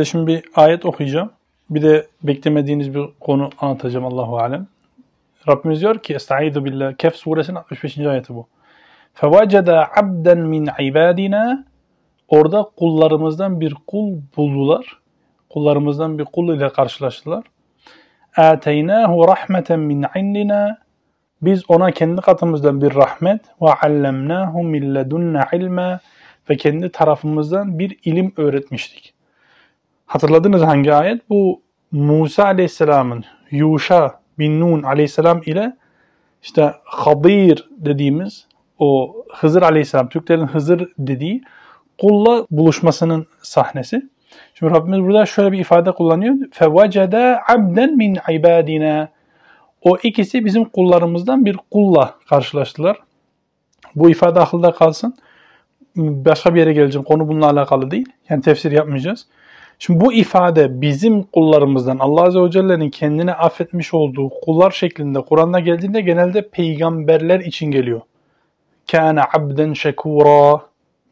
Size şimdi bir ayet okuyacağım. Bir de beklemediğiniz bir konu anlatacağım Allahu alem. Rabbimiz diyor ki Estaizu billah Kehf suresinin 65. ayeti bu. Fevecede abden min ibadina Orada kullarımızdan bir kul buldular. Kullarımızdan bir kul ile karşılaştılar. Ateynahu rahmeten min indina Biz ona kendi katımızdan bir rahmet ve allemnahu min ledunna ilme ve kendi tarafımızdan bir ilim öğretmiştik. Hatırladınız hangi ayet? Bu Musa Aleyhisselam'ın Yuşa bin Nun Aleyhisselam ile işte Hadir dediğimiz o Hızır Aleyhisselam, Türklerin Hızır dediği kulla buluşmasının sahnesi. Şimdi Rabbimiz burada şöyle bir ifade kullanıyor. فَوَجَدَ عَبْدًا مِنْ عِبَادِنَا O ikisi bizim kullarımızdan bir kulla karşılaştılar. Bu ifade akılda kalsın. Başka bir yere geleceğim. Konu bununla alakalı değil. Yani tefsir yapmayacağız. Şimdi bu ifade bizim kullarımızdan Allah Azze ve Celle'nin kendine affetmiş olduğu kullar şeklinde Kur'an'da geldiğinde genelde peygamberler için geliyor. Kâne abden şekûrâ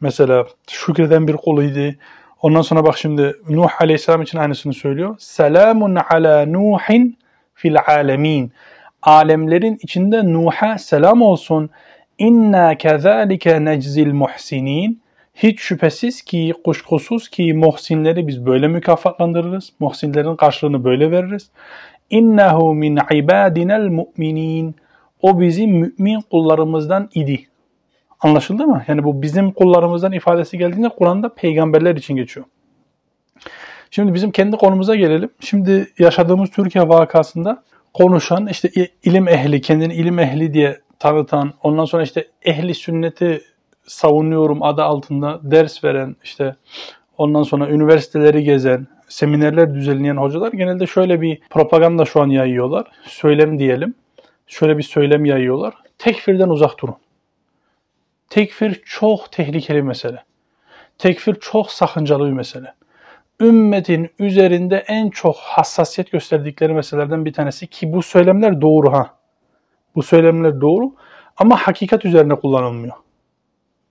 mesela şükreden bir kuluydu. Ondan sonra bak şimdi Nuh Aleyhisselam için aynısını söylüyor. Selamun ala Nuhin fil alemin. Alemlerin içinde Nuh'a selam olsun. İnna kezalike neczil muhsinin. Hiç şüphesiz ki, kuşkusuz ki muhsinleri biz böyle mükafatlandırırız. Muhsinlerin karşılığını böyle veririz. İnnehu min ibadinel mu'minin. O bizim mümin kullarımızdan idi. Anlaşıldı mı? Yani bu bizim kullarımızdan ifadesi geldiğinde Kur'an'da peygamberler için geçiyor. Şimdi bizim kendi konumuza gelelim. Şimdi yaşadığımız Türkiye vakasında konuşan, işte ilim ehli, kendini ilim ehli diye tanıtan, ondan sonra işte ehli sünneti savunuyorum adı altında ders veren, işte ondan sonra üniversiteleri gezen, seminerler düzenleyen hocalar genelde şöyle bir propaganda şu an yayıyorlar. Söylem diyelim. Şöyle bir söylem yayıyorlar. Tekfirden uzak durun. Tekfir çok tehlikeli mesele. Tekfir çok sakıncalı bir mesele. Ümmetin üzerinde en çok hassasiyet gösterdikleri meselelerden bir tanesi ki bu söylemler doğru ha. Bu söylemler doğru ama hakikat üzerine kullanılmıyor.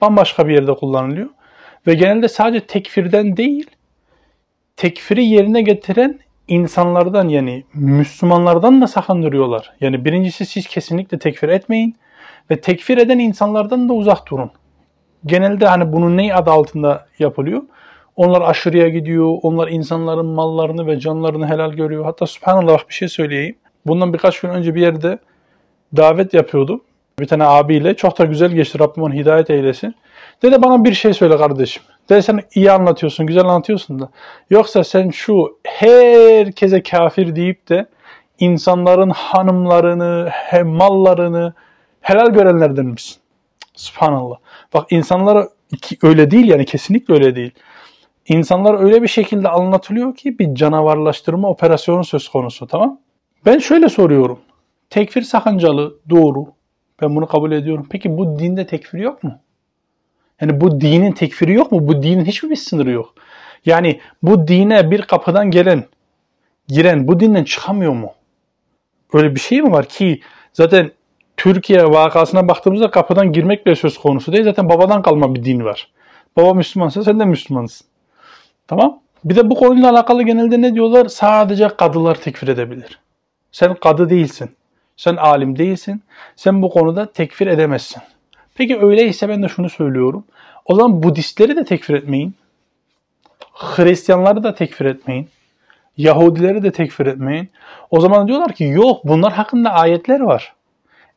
Bambaşka bir yerde kullanılıyor. Ve genelde sadece tekfirden değil, tekfiri yerine getiren insanlardan yani Müslümanlardan da sakındırıyorlar. Yani birincisi siz kesinlikle tekfir etmeyin ve tekfir eden insanlardan da uzak durun. Genelde hani bunun ne adı altında yapılıyor? Onlar aşırıya gidiyor, onlar insanların mallarını ve canlarını helal görüyor. Hatta subhanallah bir şey söyleyeyim. Bundan birkaç gün önce bir yerde davet yapıyordum. Bir tane abiyle çok da güzel geçti Rabbim onu hidayet eylesin. Dedi bana bir şey söyle kardeşim. Dedi sen iyi anlatıyorsun, güzel anlatıyorsun da. Yoksa sen şu herkese kafir deyip de insanların hanımlarını, mallarını helal görenlerden misin? Subhanallah. Bak insanlar öyle değil yani kesinlikle öyle değil. İnsanlar öyle bir şekilde anlatılıyor ki bir canavarlaştırma operasyonu söz konusu tamam? Ben şöyle soruyorum. Tekfir sakıncalı, doğru. Ben bunu kabul ediyorum. Peki bu dinde tekfir yok mu? Yani bu dinin tekfiri yok mu? Bu dinin hiçbir bir sınırı yok. Yani bu dine bir kapıdan gelen, giren bu dinden çıkamıyor mu? Öyle bir şey mi var ki zaten Türkiye vakasına baktığımızda kapıdan girmek bile söz konusu değil. Zaten babadan kalma bir din var. Baba Müslümansa sen de Müslümansın. Tamam? Bir de bu konuyla alakalı genelde ne diyorlar? Sadece kadılar tekfir edebilir. Sen kadı değilsin. Sen alim değilsin. Sen bu konuda tekfir edemezsin. Peki öyleyse ben de şunu söylüyorum. O zaman Budistleri de tekfir etmeyin. Hristiyanları da tekfir etmeyin. Yahudileri de tekfir etmeyin. O zaman diyorlar ki yok bunlar hakkında ayetler var.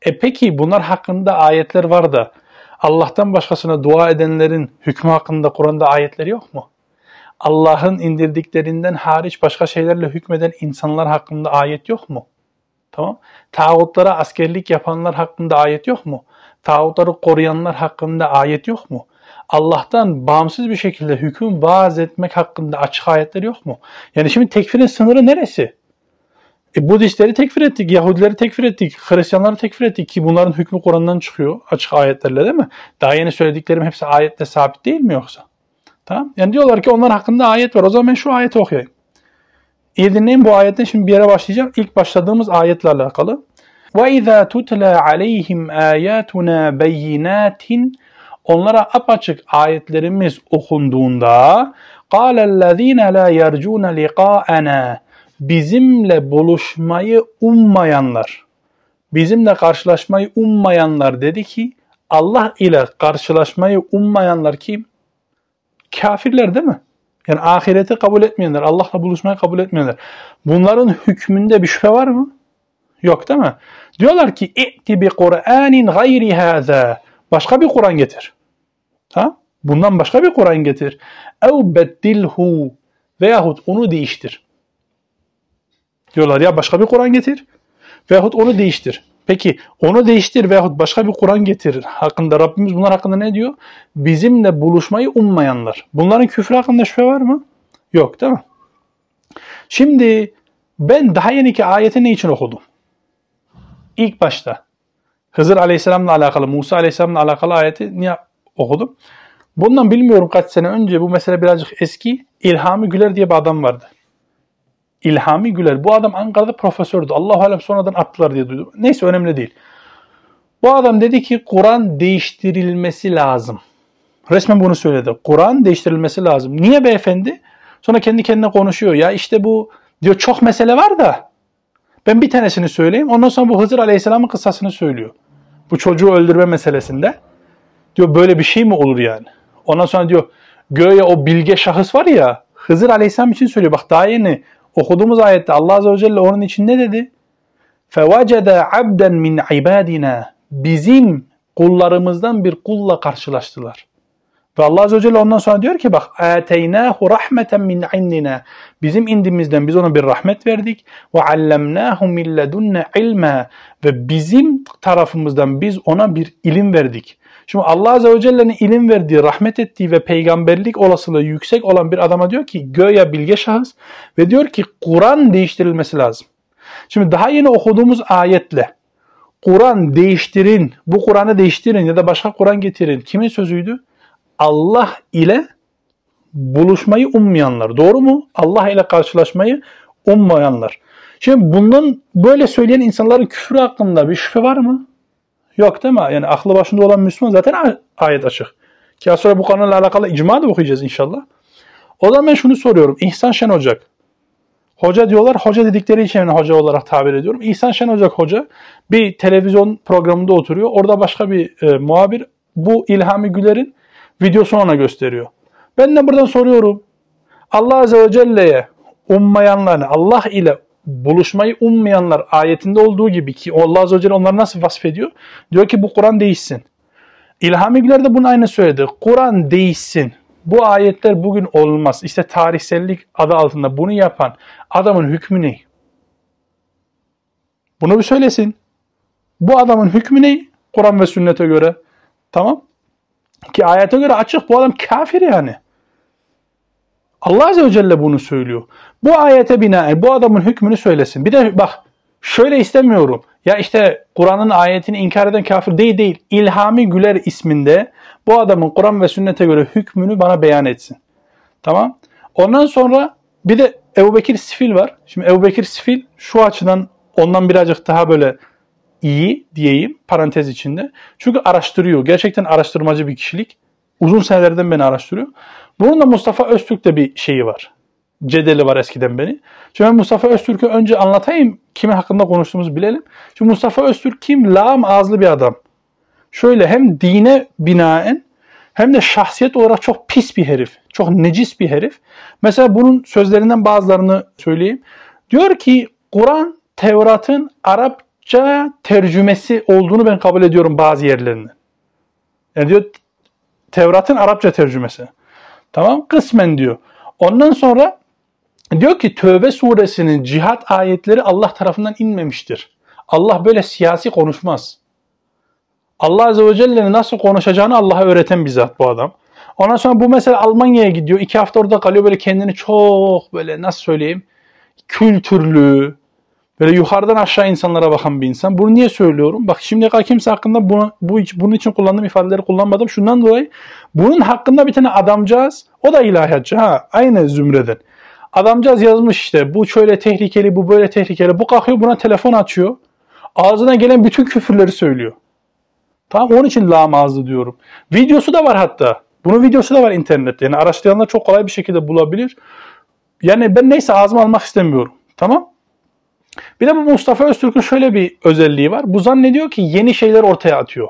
E peki bunlar hakkında ayetler var da Allah'tan başkasına dua edenlerin hükmü hakkında Kur'an'da ayetleri yok mu? Allah'ın indirdiklerinden hariç başka şeylerle hükmeden insanlar hakkında ayet yok mu? Tamam. Tağutlara askerlik yapanlar hakkında ayet yok mu? Tağutları koruyanlar hakkında ayet yok mu? Allah'tan bağımsız bir şekilde hüküm vaaz etmek hakkında açık ayetler yok mu? Yani şimdi tekfirin sınırı neresi? E, Budistleri tekfir ettik, Yahudileri tekfir ettik, Hristiyanları tekfir ettik ki bunların hükmü Kur'an'dan çıkıyor açık ayetlerle değil mi? Daha yeni söylediklerim hepsi ayette sabit değil mi yoksa? Tamam. Yani diyorlar ki onlar hakkında ayet var. O zaman ben şu ayeti okuyayım. İyi dinleyin bu ayetten şimdi bir yere başlayacağım. İlk başladığımız ayetle alakalı. وَاِذَا تُتْلَى عَلَيْهِمْ آيَاتُنَا بَيِّنَاتٍ Onlara apaçık ayetlerimiz okunduğunda قَالَ الَّذ۪ينَ لَا يَرْجُونَ لِقَاءَنَا Bizimle buluşmayı ummayanlar, bizimle karşılaşmayı ummayanlar dedi ki, Allah ile karşılaşmayı ummayanlar kim? Kafirler değil mi? Yani ahireti kabul etmeyenler, Allah'la buluşmayı kabul etmeyenler. Bunların hükmünde bir şüphe var mı? Yok değil mi? Diyorlar ki i'ti bi Kur'anin gayri hâzâ. Başka bir Kur'an getir. Ha? Bundan başka bir Kur'an getir. Ev beddilhu veyahut onu değiştir. Diyorlar ya başka bir Kur'an getir veyahut onu değiştir. Peki onu değiştir veyahut başka bir Kur'an getir hakkında Rabbimiz bunlar hakkında ne diyor? Bizimle buluşmayı ummayanlar. Bunların küfrü hakkında şüphe var mı? Yok değil mi? Şimdi ben daha yeniki ayeti ne için okudum? İlk başta Hızır Aleyhisselam'la alakalı, Musa Aleyhisselam'la alakalı ayeti niye okudum? Bundan bilmiyorum kaç sene önce bu mesele birazcık eski. İlhami Güler diye bir adam vardı. İlhami Güler. Bu adam Ankara'da profesördü. Allah alem sonradan attılar diye duydum. Neyse önemli değil. Bu adam dedi ki Kur'an değiştirilmesi lazım. Resmen bunu söyledi. Kur'an değiştirilmesi lazım. Niye beyefendi? Sonra kendi kendine konuşuyor. Ya işte bu diyor çok mesele var da ben bir tanesini söyleyeyim. Ondan sonra bu Hızır Aleyhisselam'ın kıssasını söylüyor. Bu çocuğu öldürme meselesinde. Diyor böyle bir şey mi olur yani? Ondan sonra diyor göğe o bilge şahıs var ya Hızır Aleyhisselam için söylüyor. Bak daha yeni okuduğumuz ayette Allah Azze ve Celle onun için ne dedi? فَوَجَدَ عَبْدًا مِنْ عِبَادِنَا Bizim kullarımızdan bir kulla karşılaştılar. Ve Allah Azze ve Celle ondan sonra diyor ki bak اَتَيْنَاهُ رَحْمَةً مِنْ عِنِّنَا Bizim indimizden biz ona bir rahmet verdik. وَعَلَّمْنَاهُ مِنْ لَدُنَّ عِلْمًا Ve bizim tarafımızdan biz ona bir ilim verdik. Şimdi Allah Azze ve Celle'nin ilim verdiği, rahmet ettiği ve peygamberlik olasılığı yüksek olan bir adama diyor ki göya bilge şahıs ve diyor ki Kur'an değiştirilmesi lazım. Şimdi daha yeni okuduğumuz ayetle Kur'an değiştirin, bu Kur'an'ı değiştirin ya da başka Kur'an getirin. Kimin sözüydü? Allah ile buluşmayı ummayanlar. Doğru mu? Allah ile karşılaşmayı ummayanlar. Şimdi bundan böyle söyleyen insanların küfrü hakkında bir şüphe var mı? Yok değil mi? Yani aklı başında olan Müslüman zaten ayet açık. Ki sonra bu konuyla alakalı icma da okuyacağız inşallah. O zaman ben şunu soruyorum. İhsan Şen Ocak. Hoca diyorlar, hoca dedikleri için hoca olarak tabir ediyorum. İhsan Şen Ocak hoca bir televizyon programında oturuyor. Orada başka bir e, muhabir bu İlhami Güler'in videosunu ona gösteriyor. Ben de buradan soruyorum. Allah Azze ve Celle'ye ummayanlarını, Allah ile buluşmayı ummayanlar ayetinde olduğu gibi ki Allah Azze ve Celle onları nasıl vasfediyor? Diyor ki bu Kur'an değişsin. İlhami Güler de bunu aynı söyledi. Kur'an değişsin. Bu ayetler bugün olmaz. İşte tarihsellik adı altında bunu yapan adamın hükmü ne? Bunu bir söylesin. Bu adamın hükmü ne? Kur'an ve sünnete göre. Tamam. Ki ayete göre açık bu adam kafir yani. Allah Azze ve Celle bunu söylüyor. Bu ayete binaen bu adamın hükmünü söylesin. Bir de bak şöyle istemiyorum. Ya işte Kur'an'ın ayetini inkar eden kafir değil değil. İlhami Güler isminde bu adamın Kur'an ve sünnete göre hükmünü bana beyan etsin. Tamam. Ondan sonra bir de Ebu Bekir Sifil var. Şimdi Ebu Bekir Sifil şu açıdan ondan birazcık daha böyle iyi diyeyim parantez içinde. Çünkü araştırıyor. Gerçekten araştırmacı bir kişilik. Uzun senelerden beni araştırıyor. Bunun da Mustafa Öztürk'te bir şeyi var. Cedeli var eskiden beni. Şimdi ben Mustafa Öztürk'ü önce anlatayım. Kimin hakkında konuştuğumuzu bilelim. Şimdi Mustafa Öztürk kim? Lağım ağızlı bir adam. Şöyle hem dine binaen hem de şahsiyet olarak çok pis bir herif. Çok necis bir herif. Mesela bunun sözlerinden bazılarını söyleyeyim. Diyor ki Kur'an Tevrat'ın Arapça tercümesi olduğunu ben kabul ediyorum bazı yerlerinde. Yani diyor Tevrat'ın Arapça tercümesi. Tamam kısmen diyor. Ondan sonra diyor ki Tövbe suresinin cihat ayetleri Allah tarafından inmemiştir. Allah böyle siyasi konuşmaz. Allah Azze ve Celle'nin nasıl konuşacağını Allah'a öğreten bizzat bu adam. Ondan sonra bu mesela Almanya'ya gidiyor. iki hafta orada kalıyor. Böyle kendini çok böyle nasıl söyleyeyim kültürlü, böyle yukarıdan aşağı insanlara bakan bir insan. Bunu niye söylüyorum? Bak şimdiye kadar kimse hakkında bunu, bu, bunun için kullandığım ifadeleri kullanmadım. Şundan dolayı bunun hakkında bir tane adamcağız, o da ilahiyatçı ha, aynı zümreden. Adamcağız yazmış işte bu şöyle tehlikeli, bu böyle tehlikeli. Bu kalkıyor buna telefon açıyor. Ağzına gelen bütün küfürleri söylüyor. Tamam onun için lağım ağzı diyorum. Videosu da var hatta. Bunun videosu da var internette. Yani araştıranlar çok kolay bir şekilde bulabilir. Yani ben neyse ağzıma almak istemiyorum. Tamam? Bir de bu Mustafa Öztürk'ün şöyle bir özelliği var. Bu zannediyor ki yeni şeyler ortaya atıyor.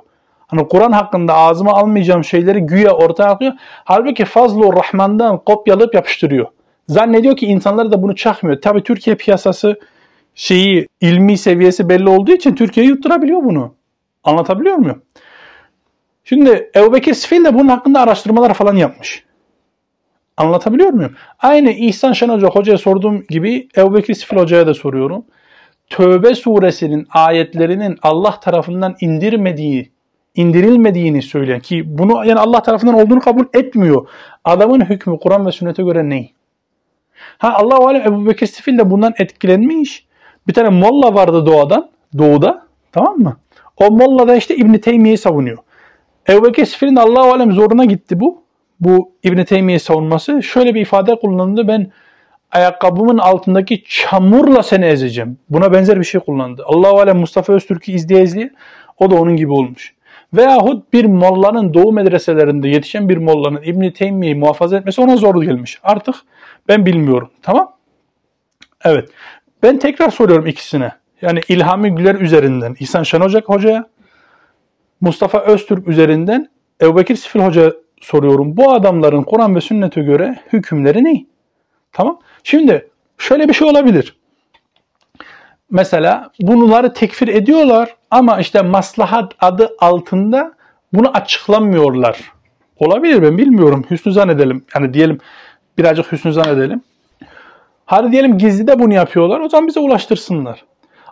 Hani Kur'an hakkında ağzıma almayacağım şeyleri güya ortaya atıyor. Halbuki Fazlı Rahman'dan kopyalayıp yapıştırıyor. Zannediyor ki insanlar da bunu çakmıyor. Tabii Türkiye piyasası şeyi ilmi seviyesi belli olduğu için Türkiye yutturabiliyor bunu. Anlatabiliyor muyum? Şimdi Ebu Bekir Sifil de bunun hakkında araştırmalar falan yapmış. Anlatabiliyor muyum? Aynı İhsan Şen Hoca hocaya sorduğum gibi Ebu Bekir Sifil hocaya da soruyorum. Tövbe suresinin ayetlerinin Allah tarafından indirmediği, indirilmediğini söyleyen ki bunu yani Allah tarafından olduğunu kabul etmiyor. Adamın hükmü Kur'an ve sünnete göre ne? Ha Allah alem Ebu Bekir Sifil de bundan etkilenmiş. Bir tane molla vardı doğadan, doğuda. Tamam mı? O molla da işte İbn Teymiye'yi savunuyor. Ebu Bekir Sifil'in Allah alem zoruna gitti bu. Bu İbn Teymiye savunması. Şöyle bir ifade kullandı. Ben ayakkabımın altındaki çamurla seni ezeceğim. Buna benzer bir şey kullandı. Allah alem Mustafa Öztürk'ü izleye izleye o da onun gibi olmuş. Veyahut bir mollanın doğu medreselerinde yetişen bir mollanın İbn Teymiye'yi muhafaza etmesi ona zor gelmiş. Artık ben bilmiyorum. Tamam? Evet. Ben tekrar soruyorum ikisine. Yani İlhami Güler üzerinden İhsan Şen Hoca hocaya, Mustafa Öztürk üzerinden Ebu Bekir Sifil Hoca soruyorum. Bu adamların Kur'an ve sünnete göre hükümleri ne? Tamam. Şimdi şöyle bir şey olabilir. Mesela bunları tekfir ediyorlar ama işte maslahat adı altında bunu açıklamıyorlar. Olabilir ben bilmiyorum. Hüsnü zannedelim. Yani diyelim birazcık hüsnü zannedelim. Hadi diyelim gizli de bunu yapıyorlar. O zaman bize ulaştırsınlar.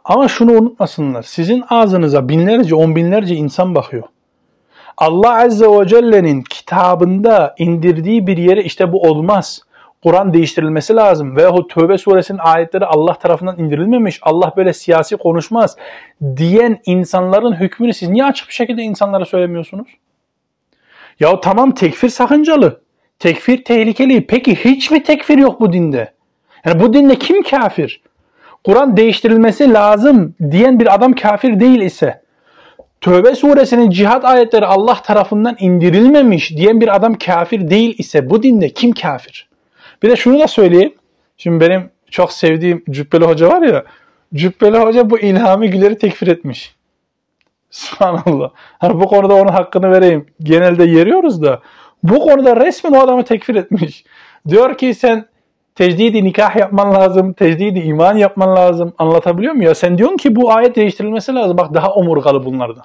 Ama şunu unutmasınlar. Sizin ağzınıza binlerce, on binlerce insan bakıyor. Allah Azze ve Celle'nin kitabında indirdiği bir yere işte bu olmaz. Kur'an değiştirilmesi lazım. Veyahut Tövbe suresinin ayetleri Allah tarafından indirilmemiş. Allah böyle siyasi konuşmaz. Diyen insanların hükmünü siz niye açık bir şekilde insanlara söylemiyorsunuz? Ya tamam tekfir sakıncalı. Tekfir tehlikeli. Peki hiç mi tekfir yok bu dinde? Yani bu dinde kim kafir? Kur'an değiştirilmesi lazım diyen bir adam kafir değil ise Tövbe suresinin cihat ayetleri Allah tarafından indirilmemiş diyen bir adam kafir değil ise bu dinde kim kafir? Bir de şunu da söyleyeyim. Şimdi benim çok sevdiğim Cübbeli Hoca var ya. Cübbeli Hoca bu İlhami Güler'i tekfir etmiş. Subhanallah. Hani bu konuda onun hakkını vereyim. Genelde yeriyoruz da. Bu konuda resmen o adamı tekfir etmiş. Diyor ki sen tecdidi nikah yapman lazım, tecdidi iman yapman lazım. Anlatabiliyor muyum ya? Sen diyorsun ki bu ayet değiştirilmesi lazım. Bak daha omurgalı bunlardan.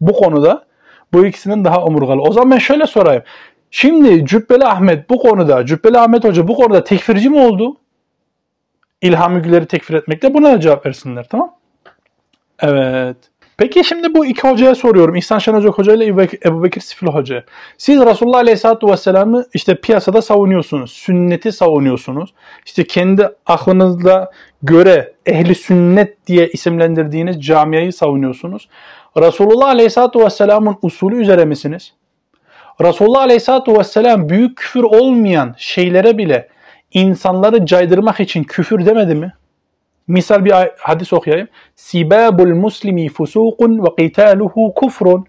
Bu konuda bu ikisinin daha omurgalı. O zaman ben şöyle sorayım. Şimdi Cübbeli Ahmet bu konuda, Cübbeli Ahmet Hoca bu konuda tekfirci mi oldu? İlham Güler'i tekfir etmekle buna cevap versinler tamam Evet. Peki şimdi bu iki hocaya soruyorum. İhsan Şen Hoca Hoca ile Ebu Bekir Sifil Hoca. Siz Resulullah Aleyhisselatü Vesselam'ı işte piyasada savunuyorsunuz. Sünneti savunuyorsunuz. İşte kendi aklınızla göre ehli sünnet diye isimlendirdiğiniz camiayı savunuyorsunuz. Resulullah Aleyhisselatü Vesselam'ın usulü üzere misiniz? Resulullah Aleyhisselatü Vesselam büyük küfür olmayan şeylere bile insanları caydırmak için küfür demedi mi? Misal bir hadis okuyayım. Sibabul muslimi fusukun ve qitaluhu kufrun.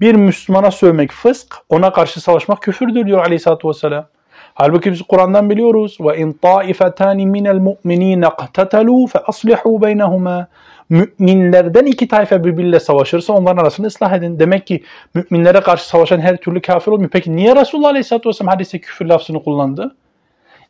Bir Müslümana sövmek fısk, ona karşı savaşmak küfürdür diyor aleyhissalatü vesselam. Halbuki biz Kur'an'dan biliyoruz. Ve in taifetani minel mu'minine qtatalu fe aslihu beynehuma. Müminlerden iki tayfa birbiriyle savaşırsa onların arasını ıslah edin. Demek ki müminlere karşı savaşan her türlü kafir olmuyor. Peki niye Resulullah Aleyhisselatü Vesselam hadiste küfür lafzını kullandı?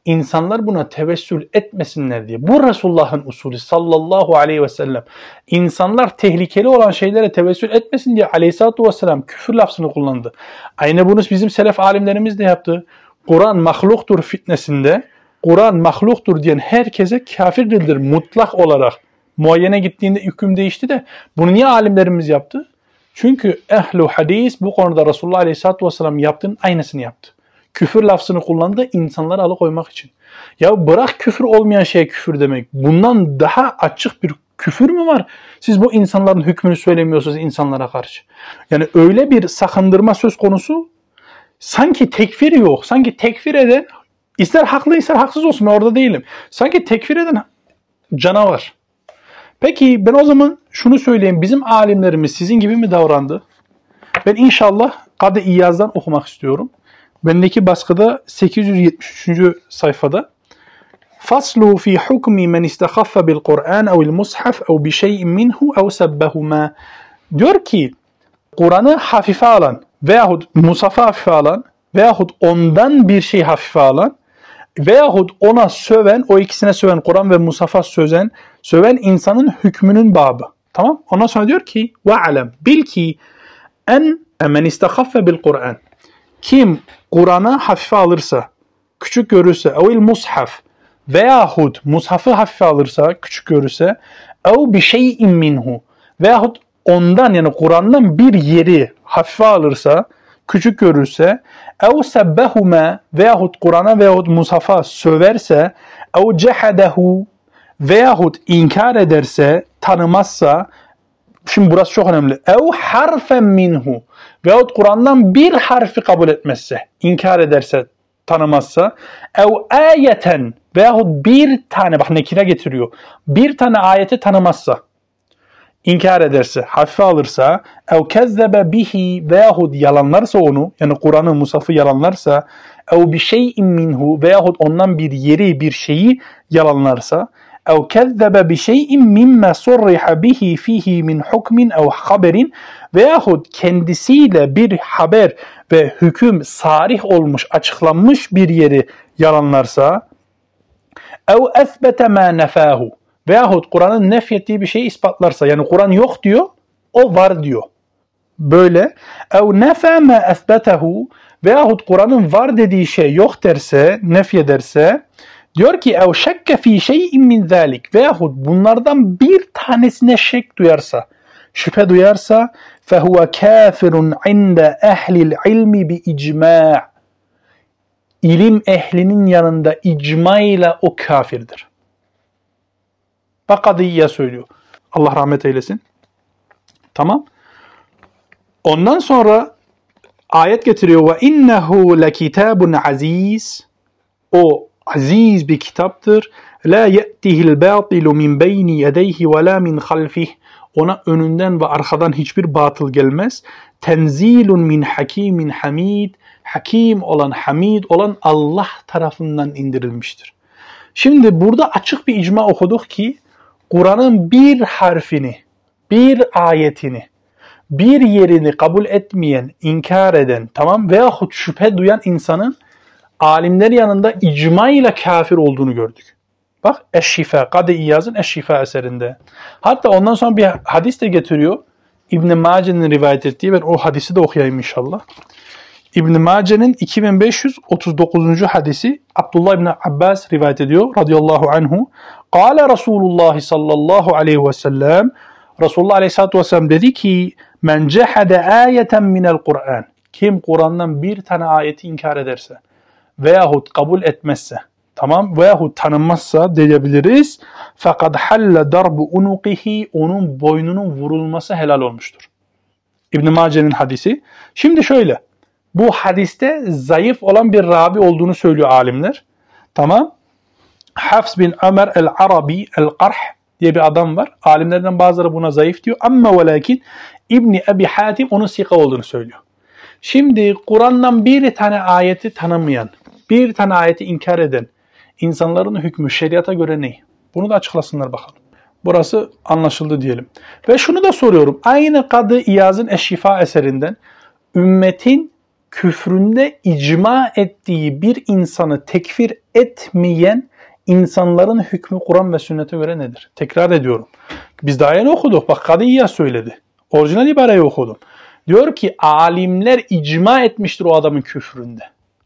İnsanlar buna tevessül etmesinler diye. Bu Resulullah'ın usulü sallallahu aleyhi ve sellem. İnsanlar tehlikeli olan şeylere tevessül etmesin diye aleyhissalatu vesselam küfür lafzını kullandı. Aynı bunu bizim selef alimlerimiz de yaptı. Kur'an mahluktur fitnesinde Kur'an mahluktur diyen herkese kafirdir mutlak olarak. Muayyene gittiğinde hüküm değişti de bunu niye alimlerimiz yaptı? Çünkü ehlu hadis bu konuda Resulullah Aleyhisselatü Vesselam yaptığın aynısını yaptı küfür lafzını kullandı insanları alıkoymak için. Ya bırak küfür olmayan şeye küfür demek. Bundan daha açık bir küfür mü var? Siz bu insanların hükmünü söylemiyorsunuz insanlara karşı. Yani öyle bir sakındırma söz konusu sanki tekfir yok. Sanki tekfir eden ister haklı ister haksız olsun ben orada değilim. Sanki tekfir eden canavar. Peki ben o zaman şunu söyleyeyim. Bizim alimlerimiz sizin gibi mi davrandı? Ben inşallah Kadı İyaz'dan okumak istiyorum. Bendeki baskıda 873. sayfada Faslu fi hukmi men istahaffa bil Kur'an ev il mushaf ev bi şeyin minhu ev sebbehuma. Diyor ki Kur'an'ı hafife alan veyahut musafa hafife alan veyahut ondan bir şey hafife alan veyahut ona söven, o ikisine söven, Kur'an ve Musaf'a sözen, söven insanın hükmünün babı. Tamam? Ondan sonra diyor ki alem bil ki en men istahaffe bil Kur'an. Kim Kur'an'ı hafife alırsa, küçük görürse, evil mushaf veyahut mushafı hafife alırsa, küçük görürse, ev bir şeyin minhu veyahut ondan yani Kur'an'dan bir yeri hafife alırsa, küçük görürse, ev sebbehume veyahut Kur'an'a veyahut mushafa söverse, ev cehadehu veyahut inkar ederse, tanımazsa, şimdi burası çok önemli. Ev harfen minhu veyahut Kur'an'dan bir harfi kabul etmezse, inkar ederse, tanımazsa, ev ayeten veyahut bir tane, bak nekire getiriyor, bir tane ayeti tanımazsa, inkar ederse, hafife alırsa, ev kezzebe bihi veyahut yalanlarsa onu, yani Kur'an'ı, Musaf'ı yalanlarsa, ev bir şeyin minhu veyahut ondan bir yeri, bir şeyi yalanlarsa, kezzebe bi şeyin mimme surriha bihi fihi min hukmin ev haberin veyahut kendisiyle bir haber ve hüküm sarih olmuş, açıklanmış bir yeri yalanlarsa, ev esbete ma nefahu veyahut Kur'an'ın nefyettiği bir şeyi ispatlarsa yani Kur'an yok diyor o var diyor. Böyle ev nefe ma esbetehu veyahut Kur'an'ın var dediği şey yok derse, nefyederse diyor ki ev şekke fi şeyin min zalik veyahut bunlardan bir tanesine şek duyarsa, şüphe duyarsa fehuve kafirun inde ehlil ilmi bi icma' ilim ehlinin yanında icma ile o kafirdir. Bak Kadıyya söylüyor. Allah rahmet eylesin. Tamam. Ondan sonra ayet getiriyor ve innehu lekitabun aziz. O aziz bir kitaptır. La ye'tihil batilu min beyni yedeyhi ve la min halfih. Ona önünden ve arkadan hiçbir batıl gelmez. Tenzilun min hakimin hamid. Hakim olan, hamid olan Allah tarafından indirilmiştir. Şimdi burada açık bir icma okuduk ki Kur'an'ın bir harfini, bir ayetini, bir yerini kabul etmeyen, inkar eden, tamam veyahut şüphe duyan insanın alimler yanında icma ile kafir olduğunu gördük. Bak Eşşifa, Kadı İyaz'ın Eşşifa eserinde. Hatta ondan sonra bir hadis de getiriyor. İbn-i Mace'nin rivayet ettiği, ben o hadisi de okuyayım inşallah. İbn-i Mace'nin 2539. hadisi Abdullah İbni Abbas rivayet ediyor radıyallahu anhu. Kale Resulullah sallallahu aleyhi ve sellem Resulullah aleyhissalatü vesselam dedi ki men cehade ayeten minel Kur'an kim Kur'an'dan bir tane ayeti inkar ederse veyahut kabul etmezse tamam veyahut tanınmazsa diyebiliriz fakat halle darbu unuqihi onun boynunun vurulması helal olmuştur. İbn Mace'nin hadisi. Şimdi şöyle bu hadiste zayıf olan bir rabi olduğunu söylüyor alimler. Tamam. Hafs bin Ömer el-Arabi el-Qarh diye bir adam var. Alimlerden bazıları buna zayıf diyor. Ama ve lakin İbni Ebi Hatim onun sika olduğunu söylüyor. Şimdi Kur'an'dan bir tane ayeti tanımayan, bir tane ayeti inkar eden insanların hükmü şeriata göre ne? Bunu da açıklasınlar bakalım. Burası anlaşıldı diyelim. Ve şunu da soruyorum. Aynı Kadı İyaz'ın Eşşifa eserinden ümmetin küfründe icma ettiği bir insanı tekfir etmeyen insanların hükmü Kur'an ve sünnete göre nedir? Tekrar ediyorum. Biz daha yeni okuduk. Bak Kadiyya söyledi. Orijinal ibareyi okudum. Diyor ki alimler icma etmiştir o adamın küfründe.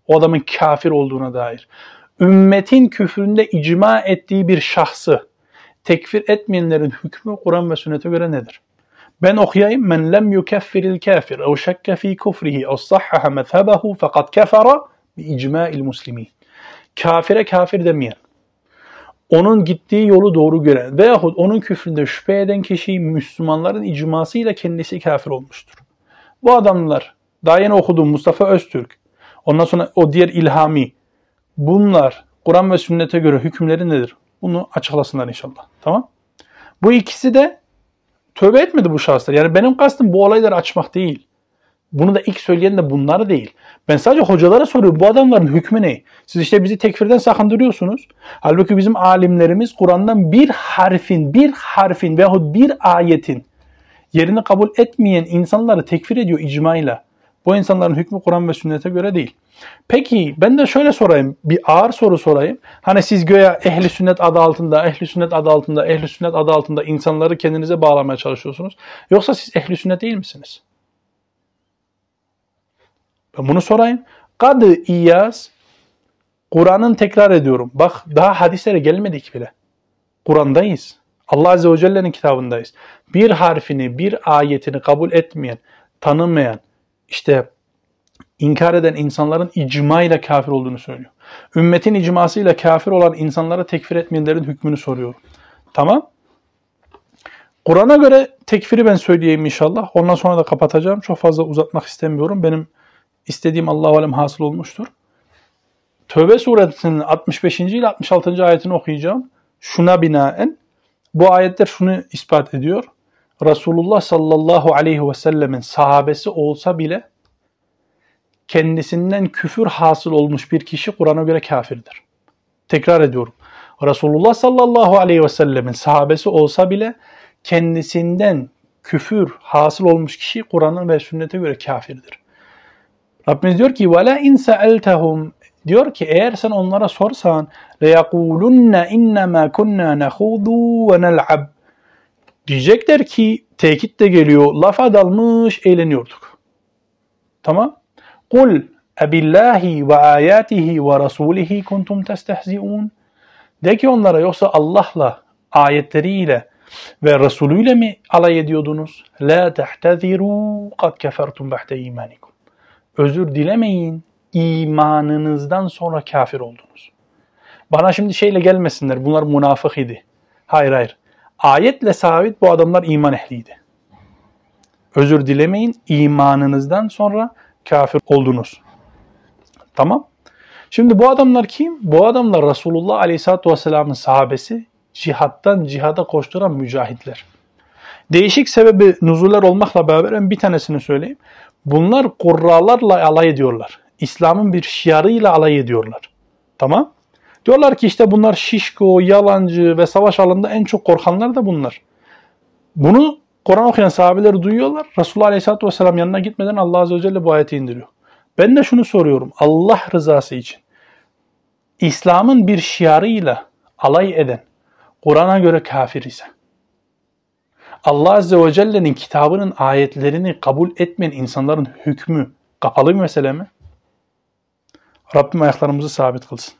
O adamın kafir olduğuna dair. Ümmetin küfründe icma ettiği bir şahsı tekfir etmeyenlerin hükmü Kur'an ve sünnete göre nedir? Ben okuyayım. Men lem yukeffiril kafir ev şekke fi kufrihi ev sahhaha mezhebehu fakat kefara bi icma'il muslimin. Kafire kafir demeyen, onun gittiği yolu doğru gören veyahut onun küfründe şüphe eden kişi Müslümanların icmasıyla kendisi kafir olmuştur. Bu adamlar, daha yeni okuduğum Mustafa Öztürk, ondan sonra o diğer İlhami, bunlar Kur'an ve sünnete göre hükümleri nedir? Bunu açıklasınlar inşallah. Tamam? Bu ikisi de tövbe etmedi bu şahıslar. Yani benim kastım bu olayları açmak değil. Bunu da ilk söyleyen de bunlar değil. Ben sadece hocalara soruyorum bu adamların hükmü ne? Siz işte bizi tekfirden sakındırıyorsunuz. Halbuki bizim alimlerimiz Kur'an'dan bir harfin, bir harfin veyahut bir ayetin yerini kabul etmeyen insanları tekfir ediyor icmayla. Bu insanların hükmü Kur'an ve sünnete göre değil. Peki ben de şöyle sorayım, bir ağır soru sorayım. Hani siz göya ehli sünnet adı altında, ehli sünnet adı altında, ehli sünnet adı altında insanları kendinize bağlamaya çalışıyorsunuz. Yoksa siz ehli sünnet değil misiniz? Ben bunu sorayım. Kadı İyaz, Kur'an'ın tekrar ediyorum. Bak daha hadislere gelmedik bile. Kur'an'dayız. Allah Azze ve Celle'nin kitabındayız. Bir harfini, bir ayetini kabul etmeyen, tanımayan, işte inkar eden insanların icmayla kafir olduğunu söylüyor. Ümmetin icmasıyla kafir olan insanlara tekfir etmeyenlerin hükmünü soruyorum. Tamam. Kur'an'a göre tekfiri ben söyleyeyim inşallah. Ondan sonra da kapatacağım. Çok fazla uzatmak istemiyorum. Benim istediğim Allah-u Alem hasıl olmuştur. Tövbe suresinin 65. ile 66. ayetini okuyacağım. Şuna binaen bu ayetler şunu ispat ediyor. Resulullah sallallahu aleyhi ve sellemin sahabesi olsa bile kendisinden küfür hasıl olmuş bir kişi Kur'an'a göre kafirdir. Tekrar ediyorum. Resulullah sallallahu aleyhi ve sellemin sahabesi olsa bile kendisinden küfür hasıl olmuş kişi Kur'an'ın ve sünnete göre kafirdir. Rabbimiz diyor ki وَلَا اِنْ سَأَلْتَهُمْ Diyor ki eğer sen onlara sorsan لَيَقُولُنَّ اِنَّمَا كُنَّا نَخُوضُ وَنَلْعَبْ Diyecekler ki tekit de geliyor lafa dalmış eğleniyorduk. Tamam. Kul ebillahi ve ayatihi ve rasulihi kuntum testehzi'un. De ki onlara yoksa Allah'la, ayetleriyle ve Resulüyle mi alay ediyordunuz? La tehteziru kad kefertum ba'de imanikum. Özür dilemeyin, imanınızdan sonra kafir oldunuz. Bana şimdi şeyle gelmesinler, bunlar münafık idi. Hayır hayır. Ayetle sabit bu adamlar iman ehliydi. Özür dilemeyin, imanınızdan sonra kafir oldunuz. Tamam. Şimdi bu adamlar kim? Bu adamlar Resulullah Aleyhisselatü Vesselam'ın sahabesi, cihattan cihada koşturan mücahitler. Değişik sebebi nuzuller olmakla beraber bir tanesini söyleyeyim. Bunlar kurralarla alay ediyorlar. İslam'ın bir şiarıyla alay ediyorlar. Tamam. Diyorlar ki işte bunlar şişko, yalancı ve savaş alanında en çok korkanlar da bunlar. Bunu Kur'an okuyan sahabeleri duyuyorlar. Resulullah Aleyhisselatü Vesselam yanına gitmeden Allah Azze ve Celle bu ayeti indiriyor. Ben de şunu soruyorum. Allah rızası için İslam'ın bir şiarıyla alay eden Kur'an'a göre kafir ise Allah Azze ve Celle'nin kitabının ayetlerini kabul etmeyen insanların hükmü kapalı bir mesele mi? Rabbim ayaklarımızı sabit kılsın.